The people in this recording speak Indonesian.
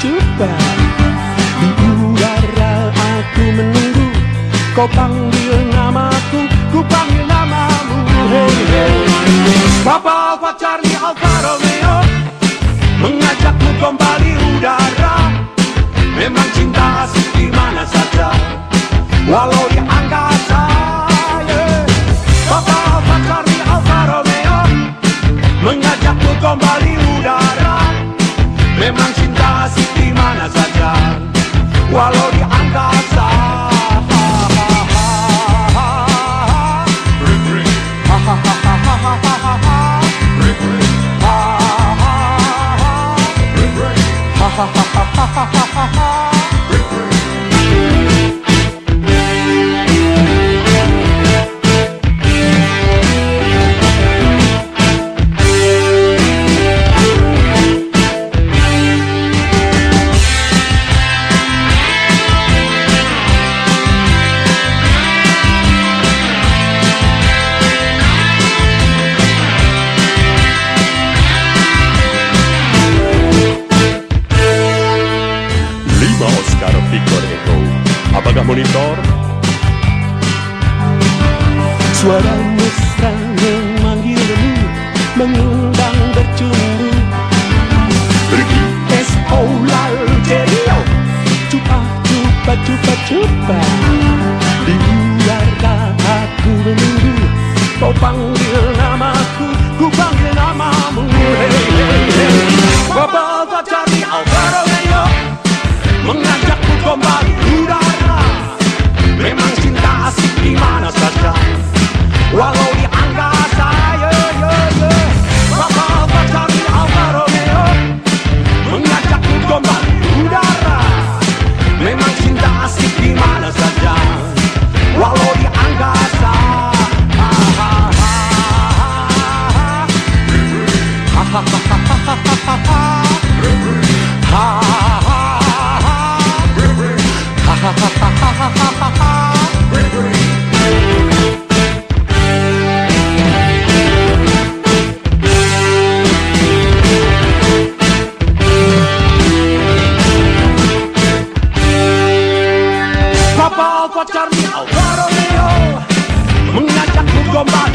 coba. Di udara aku menunggu. Kau panggil namaku Ku panggil namamu. Hey hey. Papa Alfa Charlie Alfa Romeo Mengajakmu kembali udara. Memang cinta asik di mana saja. Walau di angkasa yeah. Papa Alfa Charlie Alfa Romeo Mengajakmu kembali udara. Memang cinta asik di mana saja. Walau di angkasa Pecah monitor. Suara mesra memanggilmu, mengundang bercumbu. Pergi es lalu jerio cupa cupa cupa cupa. Biarlah aku menunggu, kau panggil. come back,